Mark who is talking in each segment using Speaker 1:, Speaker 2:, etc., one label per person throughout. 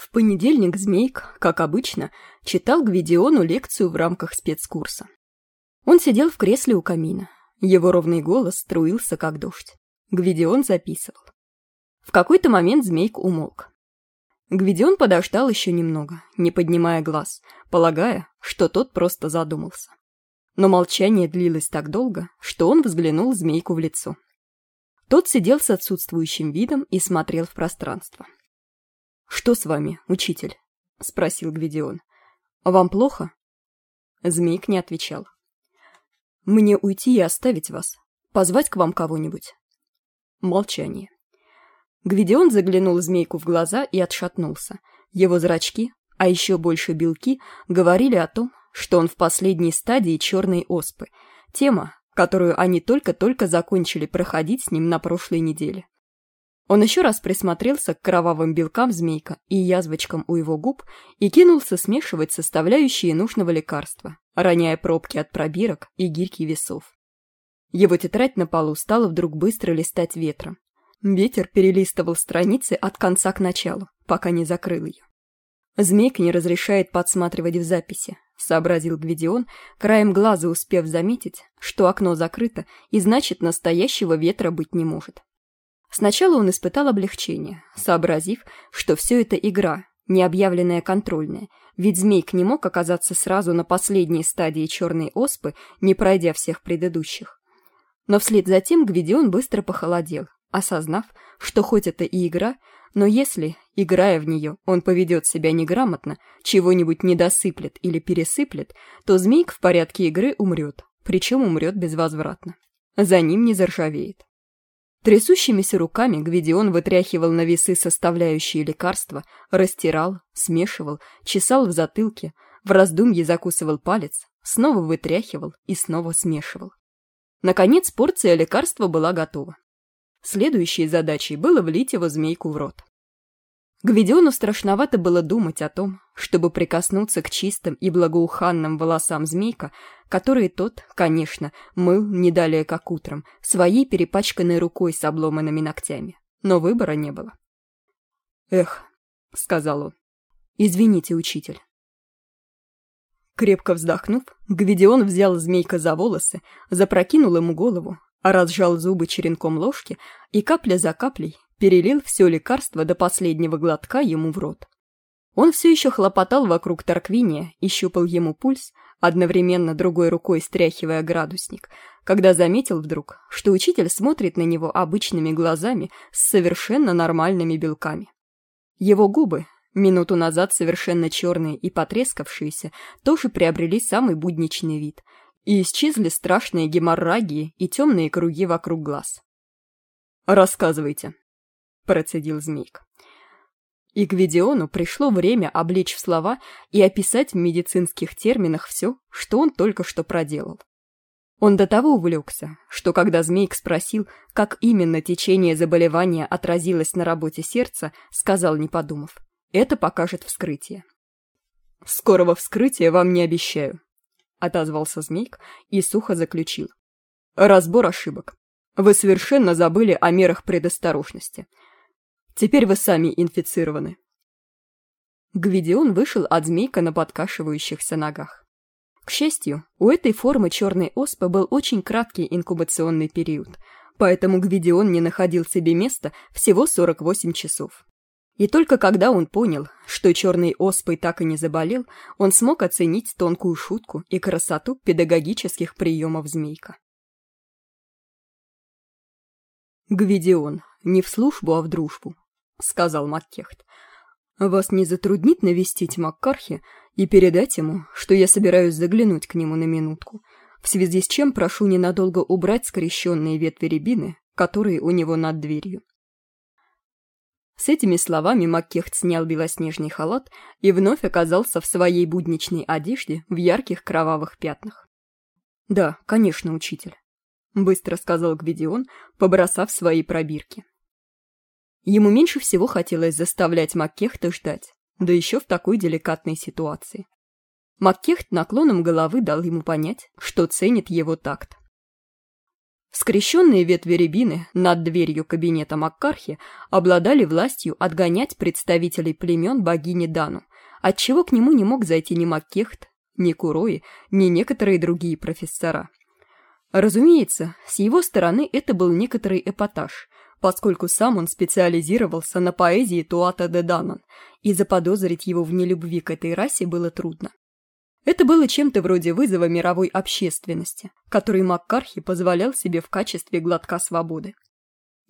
Speaker 1: В понедельник Змейк, как обычно, читал Гвидиону лекцию в рамках спецкурса. Он сидел в кресле у камина. Его ровный голос струился, как дождь. Гвидион записывал. В какой-то момент Змейк умолк. Гвидион подождал еще немного, не поднимая глаз, полагая, что тот просто задумался. Но молчание длилось так долго, что он взглянул Змейку в лицо. Тот сидел с отсутствующим видом и смотрел в пространство. «Что с вами, учитель?» — спросил Гвидион. «Вам плохо?» Змейк не отвечал. «Мне уйти и оставить вас. Позвать к вам кого-нибудь?» Молчание. Гвидион заглянул Змейку в глаза и отшатнулся. Его зрачки, а еще больше белки, говорили о том, что он в последней стадии черной оспы. Тема, которую они только-только закончили проходить с ним на прошлой неделе. Он еще раз присмотрелся к кровавым белкам змейка и язвочкам у его губ и кинулся смешивать составляющие нужного лекарства, роняя пробки от пробирок и гирьки весов. Его тетрадь на полу стала вдруг быстро листать ветром. Ветер перелистывал страницы от конца к началу, пока не закрыл ее. «Змейк не разрешает подсматривать в записи», — сообразил Гвидион, краем глаза успев заметить, что окно закрыто и значит настоящего ветра быть не может. Сначала он испытал облегчение, сообразив, что все это игра, не объявленная контрольная, ведь змейк не мог оказаться сразу на последней стадии черной оспы, не пройдя всех предыдущих. Но вслед за тем Гвидион быстро похолодел, осознав, что хоть это и игра, но если, играя в нее, он поведет себя неграмотно, чего-нибудь недосыплет или пересыплет, то змейк в порядке игры умрет, причем умрет безвозвратно. За ним не заржавеет. Трясущимися руками Гвидион вытряхивал на весы составляющие лекарства, растирал, смешивал, чесал в затылке, в раздумье закусывал палец, снова вытряхивал и снова смешивал. Наконец порция лекарства была готова. Следующей задачей было влить его змейку в рот. Гвидиону страшновато было думать о том, чтобы прикоснуться к чистым и благоуханным волосам змейка, которые тот, конечно, мыл не далее как утром, своей перепачканной рукой с обломанными ногтями. Но выбора не было. «Эх», — сказал он, — «извините, учитель». Крепко вздохнув, Гвидион взял змейка за волосы, запрокинул ему голову, разжал зубы черенком ложки и капля за каплей перелил все лекарство до последнего глотка ему в рот. Он все еще хлопотал вокруг Тарквиния и щупал ему пульс, одновременно другой рукой стряхивая градусник, когда заметил вдруг, что учитель смотрит на него обычными глазами с совершенно нормальными белками. Его губы, минуту назад совершенно черные и потрескавшиеся, тоже приобрели самый будничный вид, и исчезли страшные геморрагии и темные круги вокруг глаз. «Рассказывайте», процедил змейк. И к Видиону пришло время облечь в слова и описать в медицинских терминах все, что он только что проделал. Он до того увлекся, что когда Змейк спросил, как именно течение заболевания отразилось на работе сердца, сказал, не подумав, это покажет вскрытие. «Скорого вскрытия вам не обещаю», — отозвался Змейк и сухо заключил. «Разбор ошибок. Вы совершенно забыли о мерах предосторожности. Теперь вы сами инфицированы. Гвидион вышел от змейка на подкашивающихся ногах. К счастью, у этой формы черной оспы был очень краткий инкубационный период, поэтому Гвидион не находил себе места всего 48 часов. И только когда он понял, что черной оспой так и не заболел, он смог оценить тонкую шутку и красоту педагогических приемов змейка. Гвидион, не в службу, а в дружбу. — сказал Маккехт. «Вас не затруднит навестить Маккархи и передать ему, что я собираюсь заглянуть к нему на минутку, в связи с чем прошу ненадолго убрать скрещенные ветви рябины, которые у него над дверью». С этими словами Маккехт снял белоснежный халат и вновь оказался в своей будничной одежде в ярких кровавых пятнах. «Да, конечно, учитель», — быстро сказал Гвидион, побросав свои пробирки. Ему меньше всего хотелось заставлять Маккехта ждать, да еще в такой деликатной ситуации. Маккехт наклоном головы дал ему понять, что ценит его такт. Скрещенные ветви рябины над дверью кабинета Маккархи обладали властью отгонять представителей племен богини Дану, отчего к нему не мог зайти ни Маккехт, ни Курои, ни некоторые другие профессора. Разумеется, с его стороны это был некоторый эпатаж, поскольку сам он специализировался на поэзии Туата де Данан, и заподозрить его в нелюбви к этой расе было трудно. Это было чем-то вроде вызова мировой общественности, который Маккархи позволял себе в качестве глотка свободы.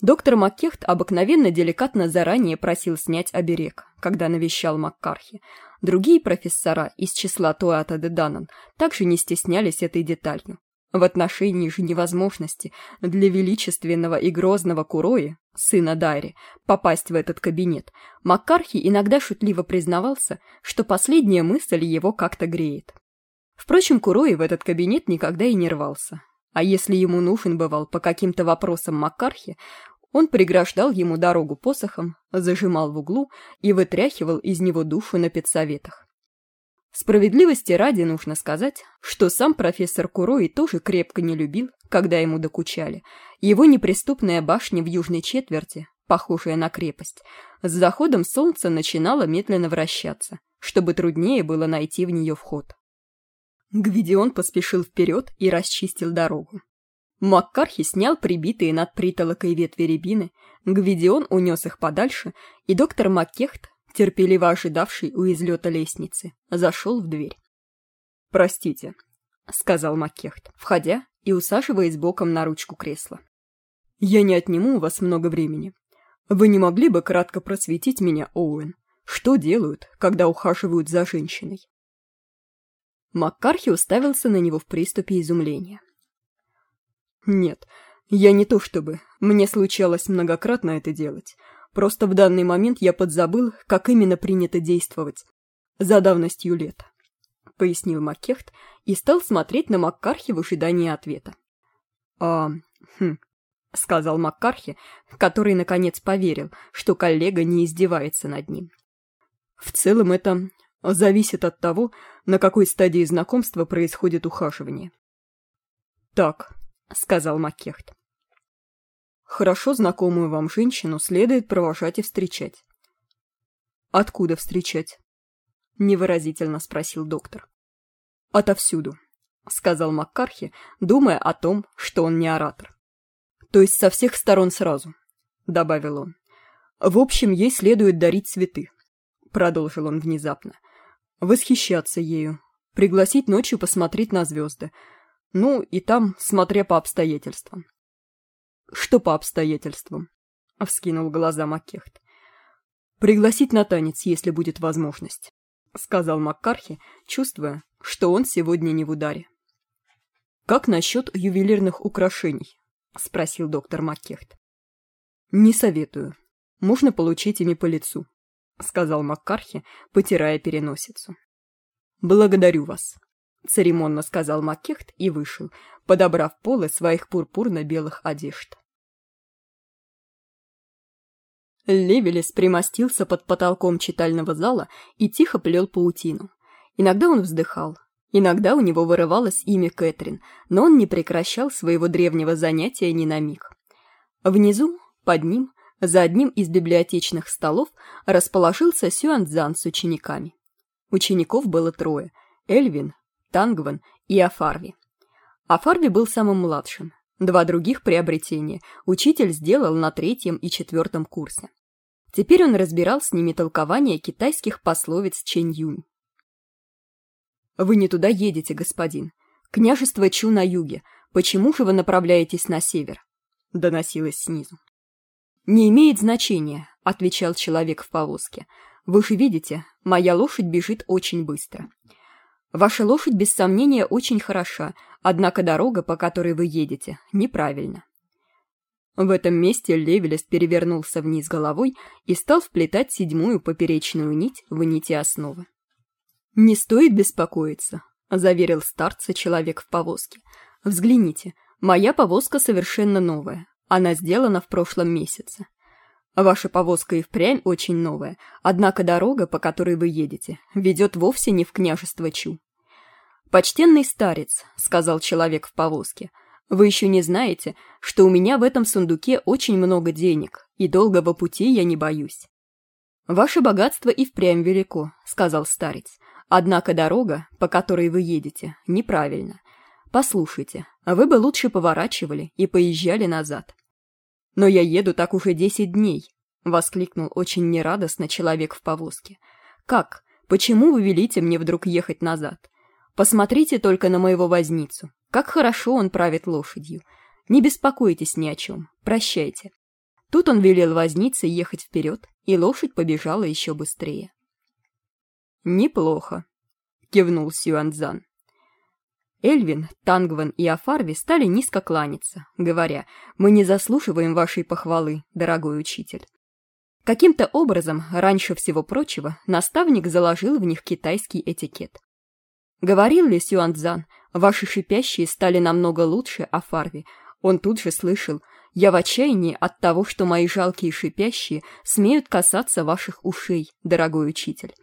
Speaker 1: Доктор Маккехт обыкновенно деликатно заранее просил снять оберег, когда навещал Маккархи. Другие профессора из числа Туата де Данан также не стеснялись этой деталью. В отношении же невозможности для величественного и грозного Курои, сына Дайри, попасть в этот кабинет, Маккархи иногда шутливо признавался, что последняя мысль его как-то греет. Впрочем, Курои в этот кабинет никогда и не рвался. А если ему нужен бывал по каким-то вопросам Маккархи, он преграждал ему дорогу посохом, зажимал в углу и вытряхивал из него душу на педсоветах. Справедливости ради нужно сказать, что сам профессор Курои тоже крепко не любил, когда ему докучали. Его неприступная башня в южной четверти, похожая на крепость, с заходом солнца начинала медленно вращаться, чтобы труднее было найти в нее вход. Гвидион поспешил вперед и расчистил дорогу. Маккархи снял прибитые над притолокой ветви рябины, Гвидион унес их подальше, и доктор Маккехт терпеливо ожидавший у излета лестницы, зашел в дверь. «Простите», — сказал Маккехт, входя и усаживаясь боком на ручку кресла. «Я не отниму у вас много времени. Вы не могли бы кратко просветить меня, Оуэн? Что делают, когда ухаживают за женщиной?» Маккархи уставился на него в приступе изумления. «Нет, я не то чтобы. Мне случалось многократно это делать. Просто в данный момент я подзабыл, как именно принято действовать. За давностью лет. Пояснил Маккехт и стал смотреть на Маккархи в ожидании ответа. «А, хм», — сказал Маккархи, который, наконец, поверил, что коллега не издевается над ним. «В целом это зависит от того, на какой стадии знакомства происходит ухаживание». «Так», — сказал Маккехт, Хорошо знакомую вам женщину следует провожать и встречать. Откуда встречать? Невыразительно спросил доктор. Отовсюду, сказал Маккархи, думая о том, что он не оратор. То есть со всех сторон сразу, добавил он. В общем, ей следует дарить цветы, продолжил он внезапно. Восхищаться ею, пригласить ночью посмотреть на звезды. Ну, и там, смотря по обстоятельствам. «Что по обстоятельствам?» — вскинул глаза Маккехт. «Пригласить на танец, если будет возможность», — сказал Маккархи, чувствуя, что он сегодня не в ударе. «Как насчет ювелирных украшений?» — спросил доктор Маккехт. «Не советую. Можно получить ими по лицу», — сказал Маккархи, потирая переносицу. «Благодарю вас», — церемонно сказал Маккехт и вышел, подобрав полы своих пурпурно-белых одежд. Левелес примостился под потолком читального зала и тихо плел паутину. Иногда он вздыхал, иногда у него вырывалось имя Кэтрин, но он не прекращал своего древнего занятия ни на миг. Внизу, под ним, за одним из библиотечных столов, расположился Сюанцзан с учениками. Учеников было трое – Эльвин, Тангван и Афарви. Афарви был самым младшим. Два других приобретения учитель сделал на третьем и четвертом курсе. Теперь он разбирал с ними толкование китайских пословиц Чэнь-Юнь. «Вы не туда едете, господин. Княжество Чу на юге. Почему же вы направляетесь на север?» — доносилось снизу. «Не имеет значения», — отвечал человек в повозке. «Вы же видите, моя лошадь бежит очень быстро. Ваша лошадь, без сомнения, очень хороша, однако дорога, по которой вы едете, неправильна. В этом месте Левелест перевернулся вниз головой и стал вплетать седьмую поперечную нить в нити основы. «Не стоит беспокоиться», — заверил старца человек в повозке. «Взгляните, моя повозка совершенно новая. Она сделана в прошлом месяце. Ваша повозка и впрямь очень новая, однако дорога, по которой вы едете, ведет вовсе не в княжество Чу». «Почтенный старец», — сказал человек в повозке, — Вы еще не знаете, что у меня в этом сундуке очень много денег, и долгого пути я не боюсь. Ваше богатство и впрямь велико, сказал старец. Однако дорога, по которой вы едете, неправильна. Послушайте, вы бы лучше поворачивали и поезжали назад. Но я еду так уже десять дней, воскликнул очень нерадостно человек в повозке. Как? Почему вы велите мне вдруг ехать назад? Посмотрите только на моего возницу. Как хорошо он правит лошадью. Не беспокойтесь ни о чем. Прощайте. Тут он велел вознице ехать вперед, и лошадь побежала еще быстрее. «Неплохо», — кивнул Сюанзан. Эльвин, Тангван и Афарви стали низко кланяться, говоря, «Мы не заслуживаем вашей похвалы, дорогой учитель». Каким-то образом, раньше всего прочего, наставник заложил в них китайский этикет. Говорил ли Сюанцзан, ваши шипящие стали намного лучше о Фарве? Он тут же слышал, я в отчаянии от того, что мои жалкие шипящие смеют касаться ваших ушей, дорогой учитель.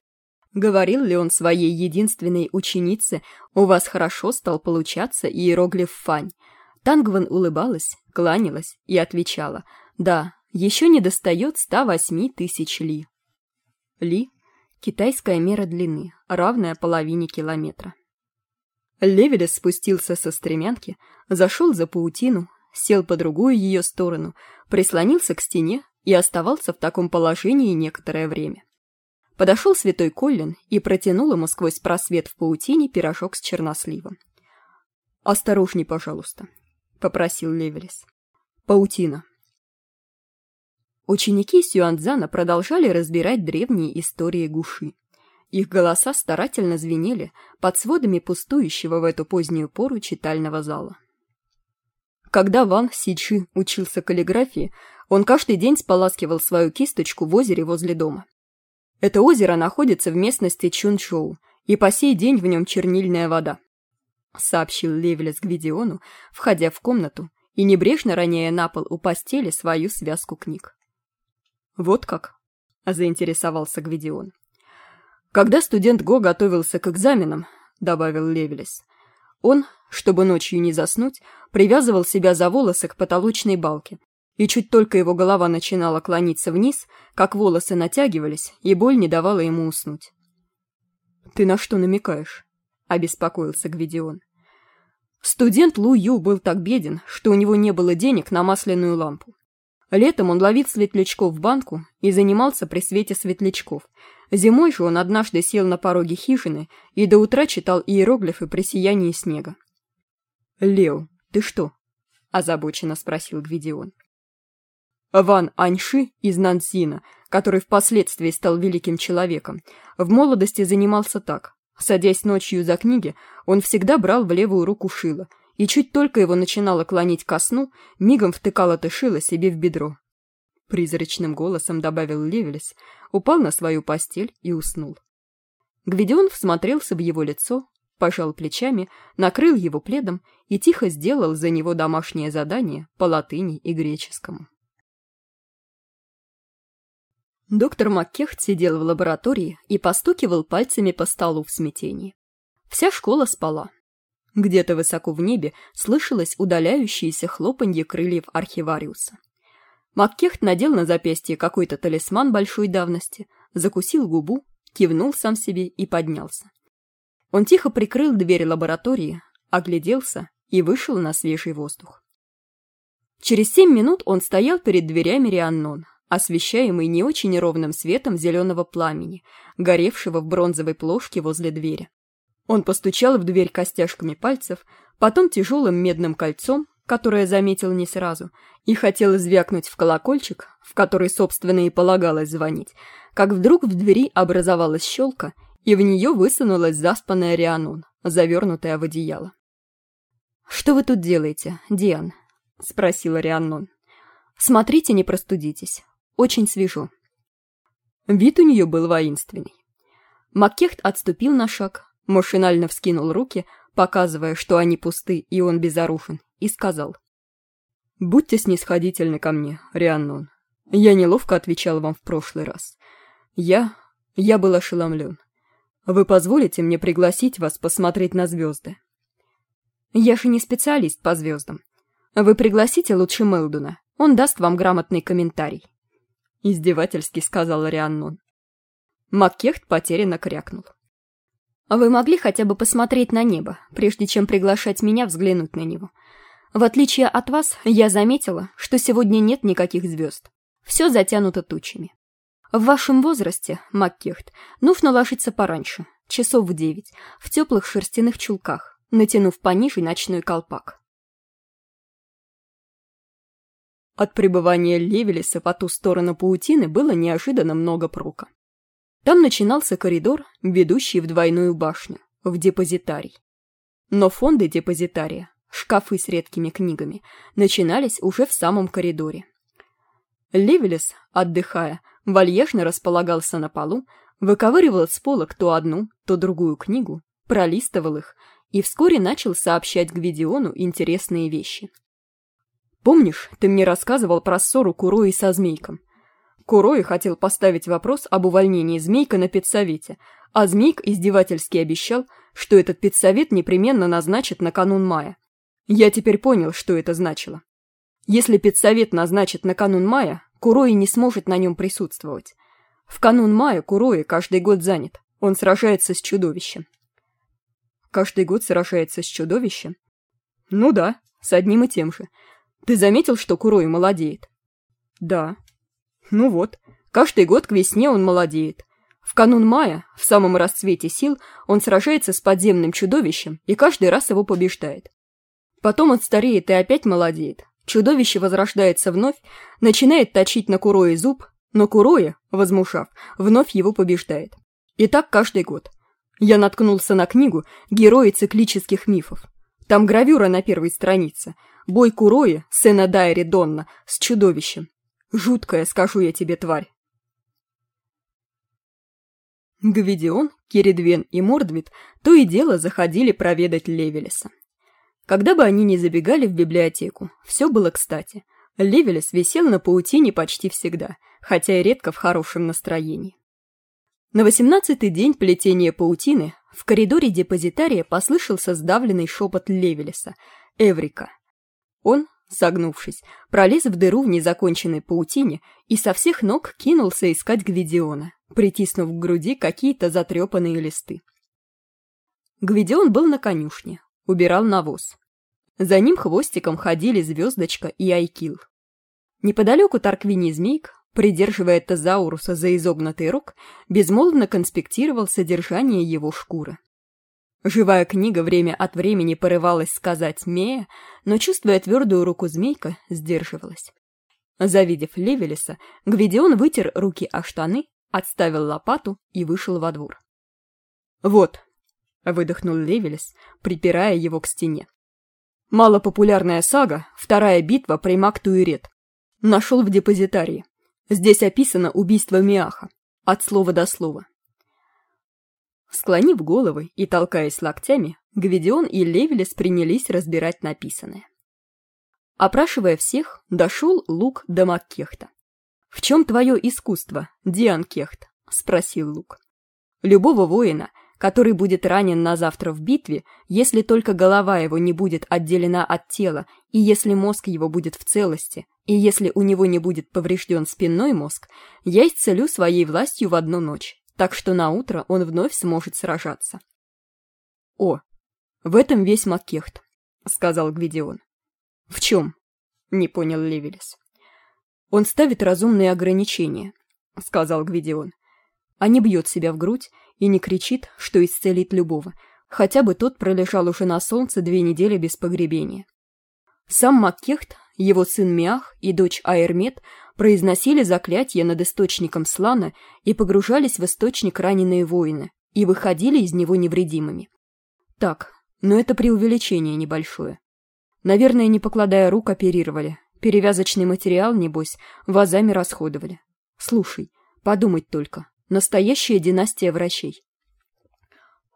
Speaker 1: Говорил ли он своей единственной ученице, у вас хорошо стал получаться иероглиф Фань? Тангван улыбалась, кланялась и отвечала, да, еще не достает 108 тысяч ли. Ли Китайская мера длины, равная половине километра. Левелес спустился со стремянки, зашел за паутину, сел по другую ее сторону, прислонился к стене и оставался в таком положении некоторое время. Подошел святой Коллин и протянул ему сквозь просвет в паутине пирожок с черносливом. «Осторожней, пожалуйста», — попросил Левелес. «Паутина, Ученики Сюанцзана продолжали разбирать древние истории Гуши. Их голоса старательно звенели под сводами пустующего в эту позднюю пору читального зала. Когда Ван Сичи учился каллиграфии, он каждый день споласкивал свою кисточку в озере возле дома. Это озеро находится в местности Чунчоу, и по сей день в нем чернильная вода, сообщил Левелес Гвидиону, входя в комнату и небрежно роняя на пол у постели свою связку книг. «Вот как?» – заинтересовался Гвидион. «Когда студент Го готовился к экзаменам», – добавил Левелес, он, чтобы ночью не заснуть, привязывал себя за волосы к потолочной балке, и чуть только его голова начинала клониться вниз, как волосы натягивались, и боль не давала ему уснуть. «Ты на что намекаешь?» – обеспокоился Гвидион. Студент Лу Ю был так беден, что у него не было денег на масляную лампу. Летом он ловил светлячков в банку и занимался при свете светлячков. Зимой же он однажды сел на пороге хижины и до утра читал иероглифы при сиянии снега. «Лео, ты что?» – озабоченно спросил Гвидион. Ван Аньши из Нансина, который впоследствии стал великим человеком, в молодости занимался так. Садясь ночью за книги, он всегда брал в левую руку шило – и чуть только его начинало клонить ко сну, мигом втыкал это шило себе в бедро. Призрачным голосом добавил Левелес, упал на свою постель и уснул. Гвидион всмотрелся в его лицо, пожал плечами, накрыл его пледом и тихо сделал за него домашнее задание по латыни и греческому. Доктор Маккехт сидел в лаборатории и постукивал пальцами по столу в смятении. Вся школа спала. Где-то высоко в небе слышалось удаляющееся хлопанье крыльев архивариуса. Маккехт надел на запястье какой-то талисман большой давности, закусил губу, кивнул сам себе и поднялся. Он тихо прикрыл дверь лаборатории, огляделся и вышел на свежий воздух. Через семь минут он стоял перед дверями Рианнон, освещаемый не очень ровным светом зеленого пламени, горевшего в бронзовой плошке возле двери. Он постучал в дверь костяшками пальцев, потом тяжелым медным кольцом, которое заметил не сразу, и хотел звякнуть в колокольчик, в который, собственно, и полагалось звонить, как вдруг в двери образовалась щелка, и в нее высунулась заспанная Рианон, завернутая в одеяло. «Что вы тут делаете, Диан?» — спросила Рианон. «Смотрите, не простудитесь. Очень свежо». Вид у нее был воинственный. Маккехт отступил на шаг, Машинально вскинул руки, показывая, что они пусты и он безоружен, и сказал. «Будьте снисходительны ко мне, Рианнон. Я неловко отвечал вам в прошлый раз. Я... я был ошеломлен. Вы позволите мне пригласить вас посмотреть на звезды?» «Я же не специалист по звездам», Вы пригласите лучше Мелдуна, он даст вам грамотный комментарий. Издевательски сказал Рианнон. Маккехт потерянно крякнул. Вы могли хотя бы посмотреть на небо, прежде чем приглашать меня взглянуть на него. В отличие от вас, я заметила, что сегодня нет никаких звезд. Все затянуто тучами. В вашем возрасте, Маккехт, нужно ложиться пораньше, часов в девять, в теплых шерстяных чулках, натянув пониже ночной колпак. От пребывания Левелиса по ту сторону паутины было неожиданно много прока. Там начинался коридор, ведущий в двойную башню, в депозитарий. Но фонды депозитария, шкафы с редкими книгами, начинались уже в самом коридоре. Левелис, отдыхая, вальяжно располагался на полу, выковыривал с полок то одну, то другую книгу, пролистывал их и вскоре начал сообщать Гвидиону интересные вещи. «Помнишь, ты мне рассказывал про ссору Курои со Змейком? Курои хотел поставить вопрос об увольнении Змейка на педсовете, а Змейк издевательски обещал, что этот педсовет непременно назначит на канун мая. Я теперь понял, что это значило. Если педсовет назначит на канун мая, Курои не сможет на нем присутствовать. В канун мая Курои каждый год занят. Он сражается с чудовищем. Каждый год сражается с чудовищем? Ну да, с одним и тем же. Ты заметил, что Курои молодеет? Да. Ну вот, каждый год к весне он молодеет. В канун мая, в самом расцвете сил, он сражается с подземным чудовищем и каждый раз его побеждает. Потом он стареет и опять молодеет, Чудовище возрождается вновь, начинает точить на Курои зуб, но Куроя, возмушав, вновь его побеждает. И так каждый год. Я наткнулся на книгу «Герои циклических мифов». Там гравюра на первой странице. Бой Курои, сына Дайри Донна, с чудовищем. Жуткая, скажу я тебе, тварь. Гвидион, Киридвен и Мордвит то и дело заходили проведать Левелеса. Когда бы они ни забегали в библиотеку, все было кстати. Левелес висел на паутине почти всегда, хотя и редко в хорошем настроении. На восемнадцатый день плетения паутины в коридоре депозитария послышался сдавленный шепот Левелеса «Эврика». Он, согнувшись, пролез в дыру в незаконченной паутине и со всех ног кинулся искать Гвидиона, притиснув к груди какие-то затрепанные листы. Гвидион был на конюшне, убирал навоз. За ним хвостиком ходили Звездочка и Айкил. Неподалеку Тарквини Змейк, придерживая Тазауруса за изогнутый рог, безмолвно конспектировал содержание его шкуры. Живая книга время от времени порывалась сказать «Мея», но, чувствуя твердую руку змейка, сдерживалась. Завидев Левелеса, Гвидион вытер руки о штаны, отставил лопату и вышел во двор. «Вот, выдохнул Левелес, припирая его к стене. Малопопулярная сага «Вторая битва при Мактуирет». Нашел в депозитарии. Здесь описано убийство Миаха. От слова до слова. Склонив головы и толкаясь локтями, Гвидион и Левелес принялись разбирать написанное. Опрашивая всех, дошел Лук до Маккехта. «В чем твое искусство, Диан Кехт?» – спросил Лук. Любого воина – который будет ранен на завтра в битве, если только голова его не будет отделена от тела, и если мозг его будет в целости, и если у него не будет поврежден спинной мозг, я исцелю своей властью в одну ночь, так что на утро он вновь сможет сражаться. «О, в этом весь Маккехт», — сказал Гвидион. «В чем?» — не понял Левелес. «Он ставит разумные ограничения», — сказал Гвидион а не бьет себя в грудь и не кричит, что исцелит любого, хотя бы тот пролежал уже на солнце две недели без погребения. Сам Маккехт, его сын Миах и дочь Аэрмет произносили заклятие над источником слана и погружались в источник раненые воины и выходили из него невредимыми. Так, но это преувеличение небольшое. Наверное, не покладая рук, оперировали. Перевязочный материал, небось, вазами расходовали. Слушай, подумать только, Настоящая династия врачей.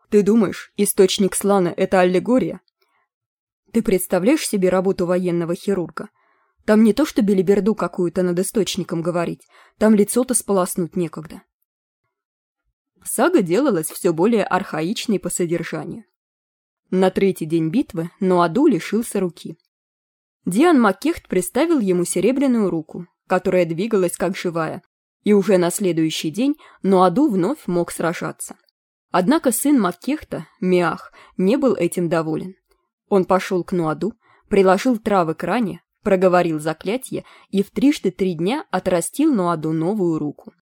Speaker 1: Ты думаешь, источник слана — это аллегория? Ты представляешь себе работу военного хирурга? Там не то что белиберду какую-то над источником говорить, там лицо-то сполоснуть некогда. Сага делалась все более архаичной по содержанию. На третий день битвы Нуаду лишился руки. Диан Маккехт приставил ему серебряную руку, которая двигалась как живая, и уже на следующий день Нуаду вновь мог сражаться. Однако сын Маккехта, Миах, не был этим доволен. Он пошел к Нуаду, приложил травы к ране, проговорил заклятие и в трижды три дня отрастил Нуаду новую руку.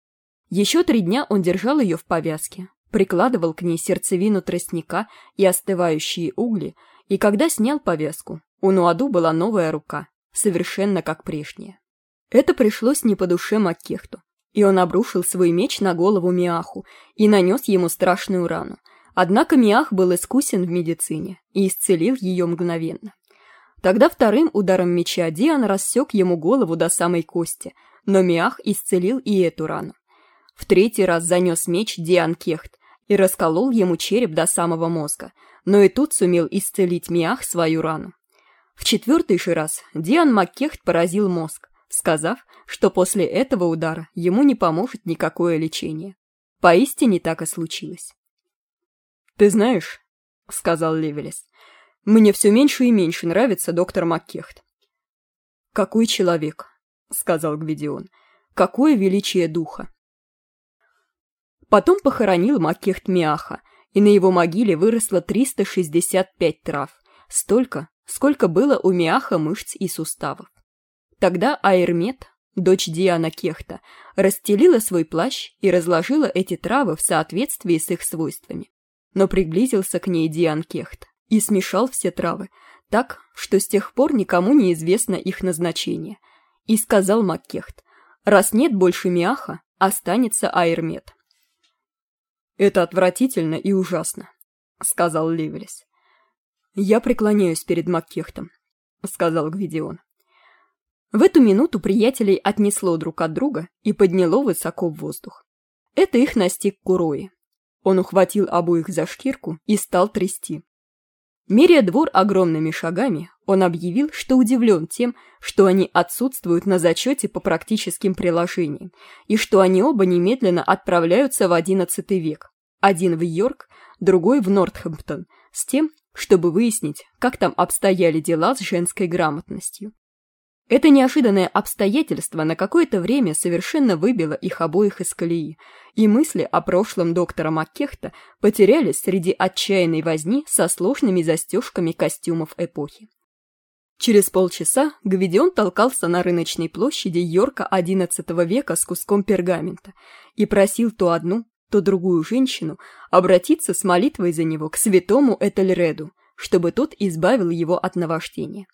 Speaker 1: Еще три дня он держал ее в повязке, прикладывал к ней сердцевину тростника и остывающие угли, и когда снял повязку, у Нуаду была новая рука, совершенно как прежняя. Это пришлось не по душе Маккехту, и он обрушил свой меч на голову Миаху и нанес ему страшную рану. Однако Миах был искусен в медицине и исцелил ее мгновенно. Тогда вторым ударом меча Диан рассек ему голову до самой кости, но Миах исцелил и эту рану. В третий раз занес меч Диан Кехт и расколол ему череп до самого мозга, но и тут сумел исцелить Миах свою рану. В четвертый же раз Диан Маккехт поразил мозг, сказав, что после этого удара ему не поможет никакое лечение. Поистине так и случилось. «Ты знаешь», — сказал Левелес, — «мне все меньше и меньше нравится доктор Маккехт». «Какой человек», — сказал Гвидион, — «какое величие духа». Потом похоронил Маккехт Миаха, и на его могиле выросло 365 трав, столько, сколько было у Миаха мышц и суставов. Тогда Айрмет, дочь Диана Кехта, расстелила свой плащ и разложила эти травы в соответствии с их свойствами. Но приблизился к ней Диан Кехт и смешал все травы, так, что с тех пор никому не известно их назначение. И сказал Маккехт, раз нет больше Миаха, останется Айрмет. «Это отвратительно и ужасно», — сказал Ливелес. «Я преклоняюсь перед Маккехтом», — сказал Гвидион. В эту минуту приятелей отнесло друг от друга и подняло высоко в воздух. Это их настиг Курои. Он ухватил обоих за шкирку и стал трясти. Меря двор огромными шагами, он объявил, что удивлен тем, что они отсутствуют на зачете по практическим приложениям, и что они оба немедленно отправляются в XI век, один в Йорк, другой в Нортхэмптон, с тем, чтобы выяснить, как там обстояли дела с женской грамотностью. Это неожиданное обстоятельство на какое-то время совершенно выбило их обоих из колеи, и мысли о прошлом доктора Маккехта потерялись среди отчаянной возни со сложными застежками костюмов эпохи. Через полчаса Гвидион толкался на рыночной площади Йорка XI века с куском пергамента и просил то одну, то другую женщину обратиться с молитвой за него к святому Этельреду, чтобы тот избавил его от наваждения.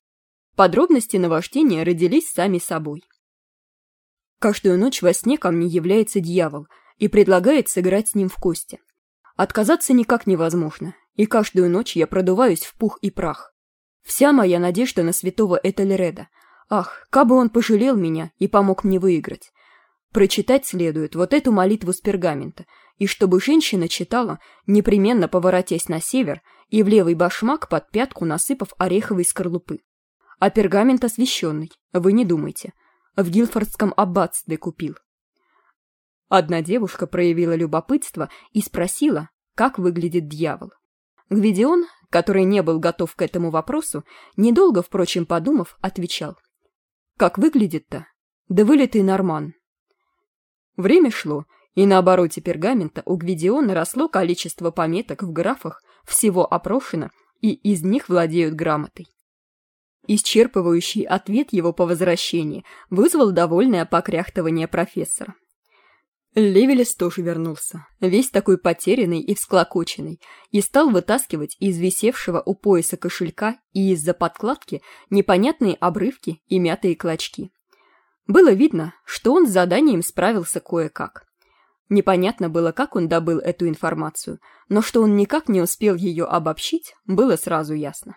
Speaker 1: Подробности наваждения родились сами собой. Каждую ночь во сне ко мне является дьявол и предлагает сыграть с ним в кости. Отказаться никак невозможно, и каждую ночь я продуваюсь в пух и прах. Вся моя надежда на святого Этельреда. Ах, кабы он пожалел меня и помог мне выиграть. Прочитать следует вот эту молитву с пергамента, и чтобы женщина читала, непременно поворотясь на север и в левый башмак под пятку насыпав ореховой скорлупы а пергамент освященный, вы не думайте. В Гилфордском аббатстве купил. Одна девушка проявила любопытство и спросила, как выглядит дьявол. Гвидион, который не был готов к этому вопросу, недолго, впрочем, подумав, отвечал. «Как выглядит-то? Да вылитый норман». Время шло, и на обороте пергамента у Гвидиона росло количество пометок в графах, всего опрошено, и из них владеют грамотой. Исчерпывающий ответ его по возвращении вызвал довольное покряхтывание профессора. Левелес тоже вернулся, весь такой потерянный и всклокоченный, и стал вытаскивать из висевшего у пояса кошелька и из-за подкладки непонятные обрывки и мятые клочки. Было видно, что он с заданием справился кое-как. Непонятно было, как он добыл эту информацию, но что он никак не успел ее обобщить, было сразу ясно.